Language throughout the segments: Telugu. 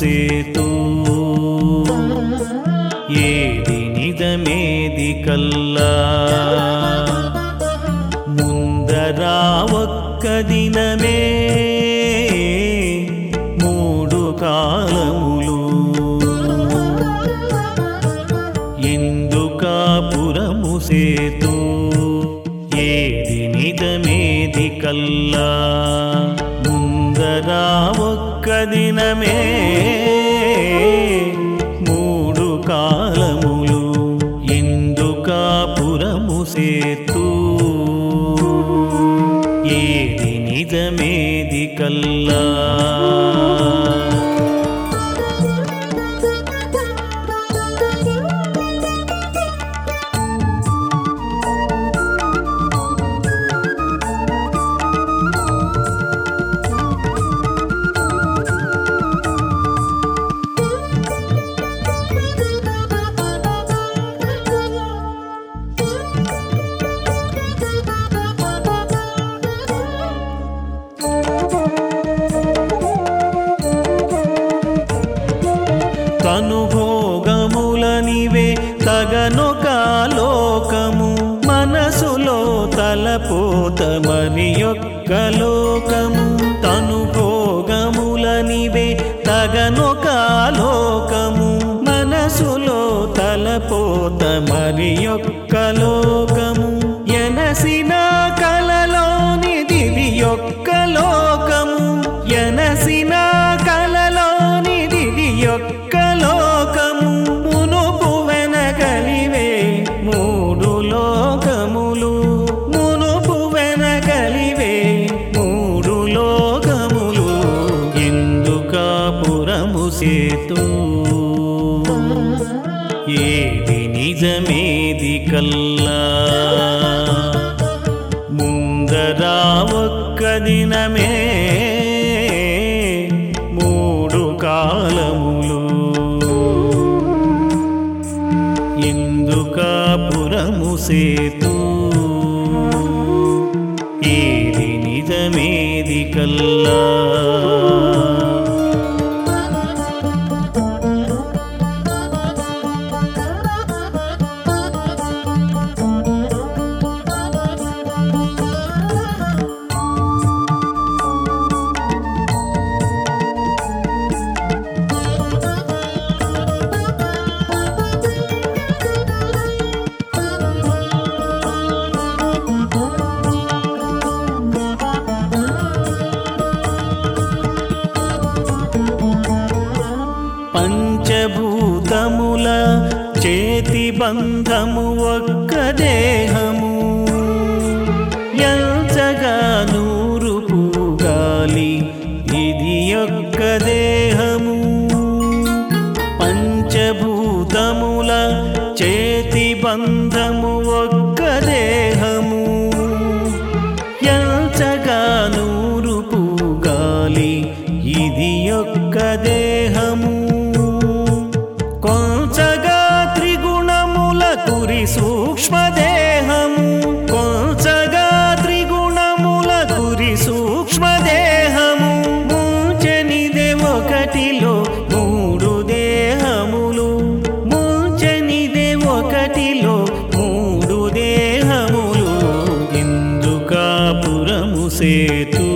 సేతు ఏది నిజమేది కల్లా ముందరా ఒక్క దినమే మూడు కాలములు ఎందుకాపురము సేతు ఏది నిజమేది కల్లా ముందరా ఒక్క దినమే మూడు కాలములు ఎందుకాపురము సేతు ఏది నిజమేది కల్లా? తలపోతమని యొక్క లోకము తనుభోగములనివే తగనొక లోకము మనసులో తలపోతమని యొక్క లోకము ఎనసిన కలలోని దివి యొక్క నిజమేది కల్లా ముందరా ఒక్క దినమే మూడు కాలములు. ఎందుకాపురము సేతు పంచభూతముల చేతి బంధము ఒక్క దేహము. సేతు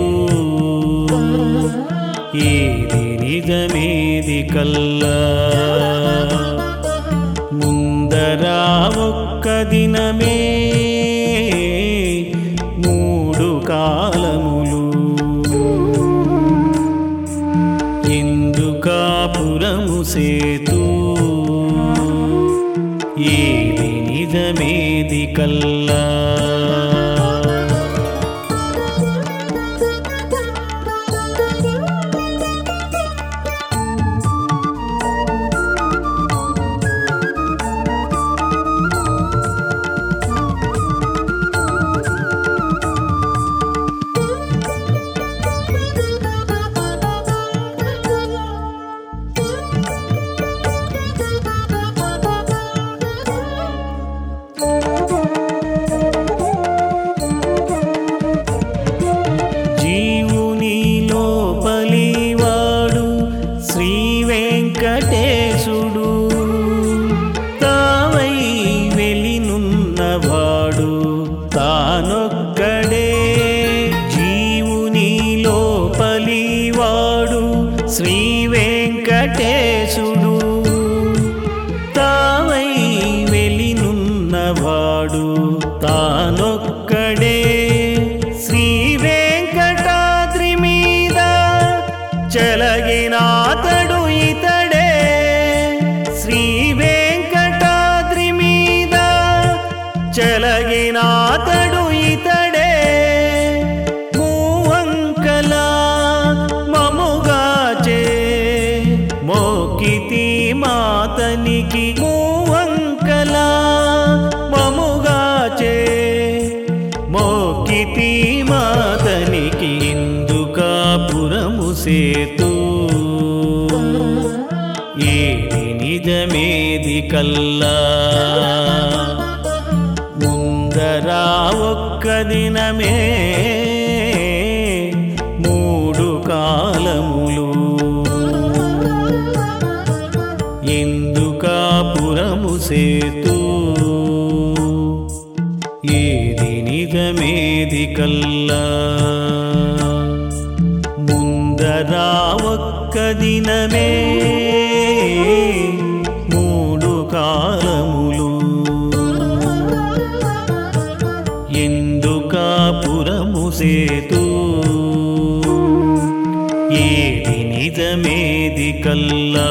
ఏది నిజమేది కల్లా. ముందరా ఒక్క దినమే మూడు కాలములు. ఎందుకాపురము సేతు ఏది నిజమేది కల్లా. వెంకటేశుడు తావై వెలినున్నవాడు తానొక్కడే. శ్రీ వెంకటాద్రి మీద చెలగినాతడు సేతు ఏది నిజమేది కల్లా? ముందరా ఒక్క దినమే మూడు కాలములు. ఎందుకాపురము సేతు ఏది నిజమేది కల్లా? ముందరా ఒక్క దినమే మూడు కాలములు. ఎందుకాపురము సేతు? ఏది నిజమేది కల్లా?